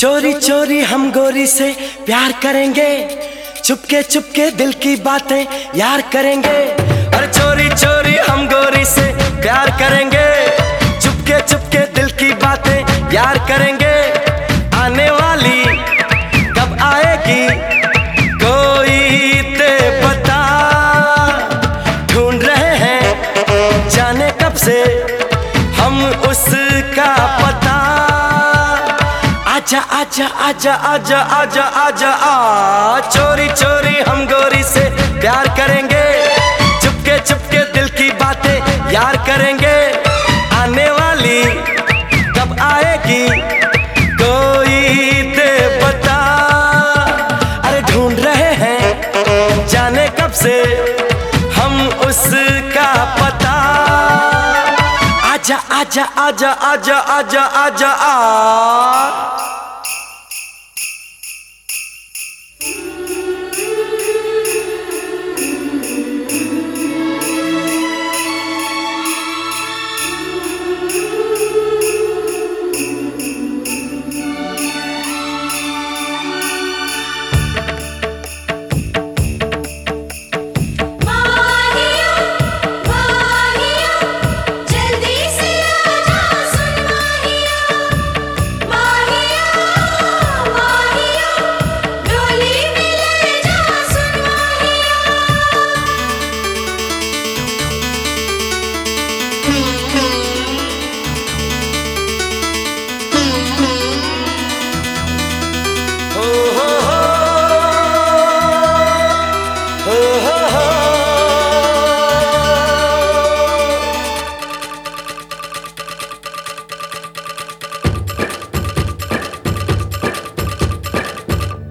चोरी चोरी हम गोरी से प्यार करेंगे। चुपके चुपके दिल की बातें यार करेंगे। और चोरी चोरी हम गोरी से प्यार करेंगे। चुपके चुपके दिल की बातें यार करेंगे। आजा आजा आजा आजा आजा आजा आ चोरी चोरी हम गोरी से प्यार करेंगे चुपके चुपके दिल की बातें यार करेंगे आने वाली कब आएगी कोई दे बता अरे ढूंढ रहे हैं जाने कब से हम उसका पता आजा आजा आजा आजा आजा आजा आ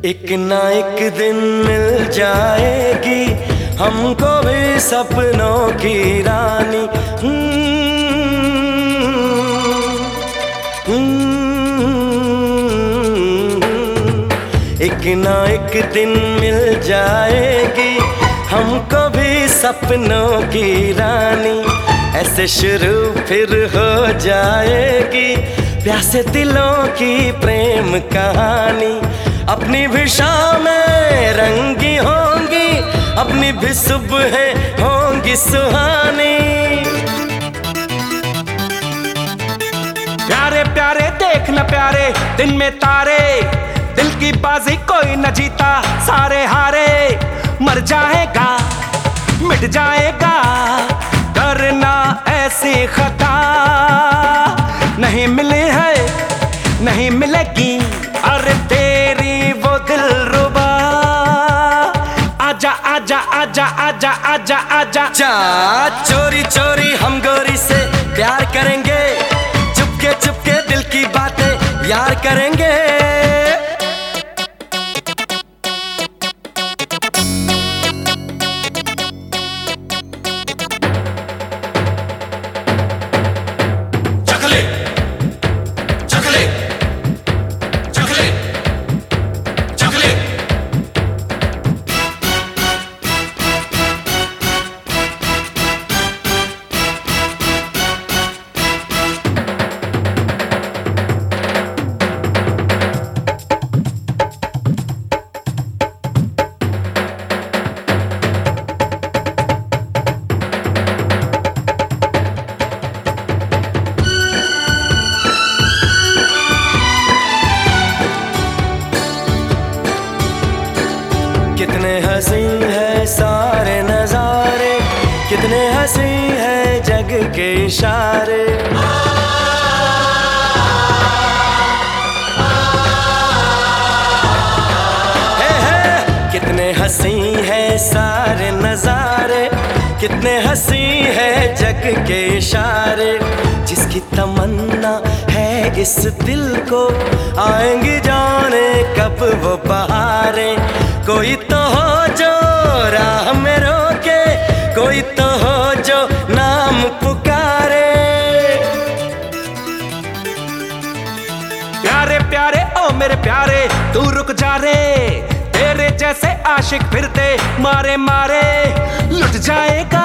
एक ना एक दिन मिल जाएगी। हमको भी सपनों की रानी। हम्म, हम्म, एक ना एक दिन मिल जाएगी। हमको भी सपनों की रानी। ऐसे शुरू फिर हो जाएगी। प्यासे दिलों की प्रेम कहानी। अपनी भी शामें रंगी होंगी। अपनी भी सुबह होंगी सुहानी। प्यारे प्यारे, देख न प्यारे, दिन में तारे। दिल की बाजी कोई न जीता, सारे हारे। मर जाएगा, मिट जाएगा। करना ऐसी खता आजा आजा आजा आजा। जा, चोरी चोरी हम गोरी से प्यार करेंगे। चुपके चुपके दिल की बातें यार करेंगे। कितने हँसी है जग के इशारे। कितने हँसी है सारे नजारे, कितने हँसी है जग के इशारे। जिसकी तमन्ना है इस दिल को, आएँगी जाने कब वो बहारे। कोई तो प्यारे, ओ मेरे प्यारे, तू रुक जा रे। तेरे जैसे आशिक फिरते, मारे मारे। लुट जाएगा,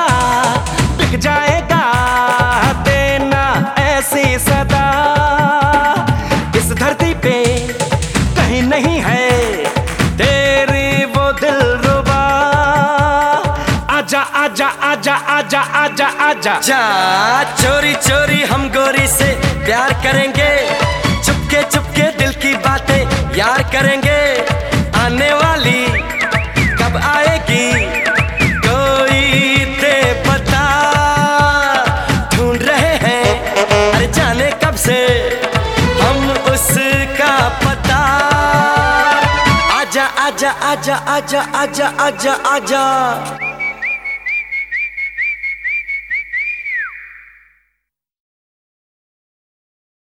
बिक जाएगा देना ऐसी सदा। इस धरती पे कहीं नहीं है तेरी वो दिल रुबा। आजा आजा आजा आजा आजा आजा। जा, चोरी चोरी हम गोरी से प्यार करेंगे। चुपके चुपके दिल की बातें यार करेंगे। आने वाली कब आएगी? कोई ते पता। ढूंढ रहे हैं, अरे जाने कब से हम उसका पता। आजा आजा आजा आजा आजा आजा आजा।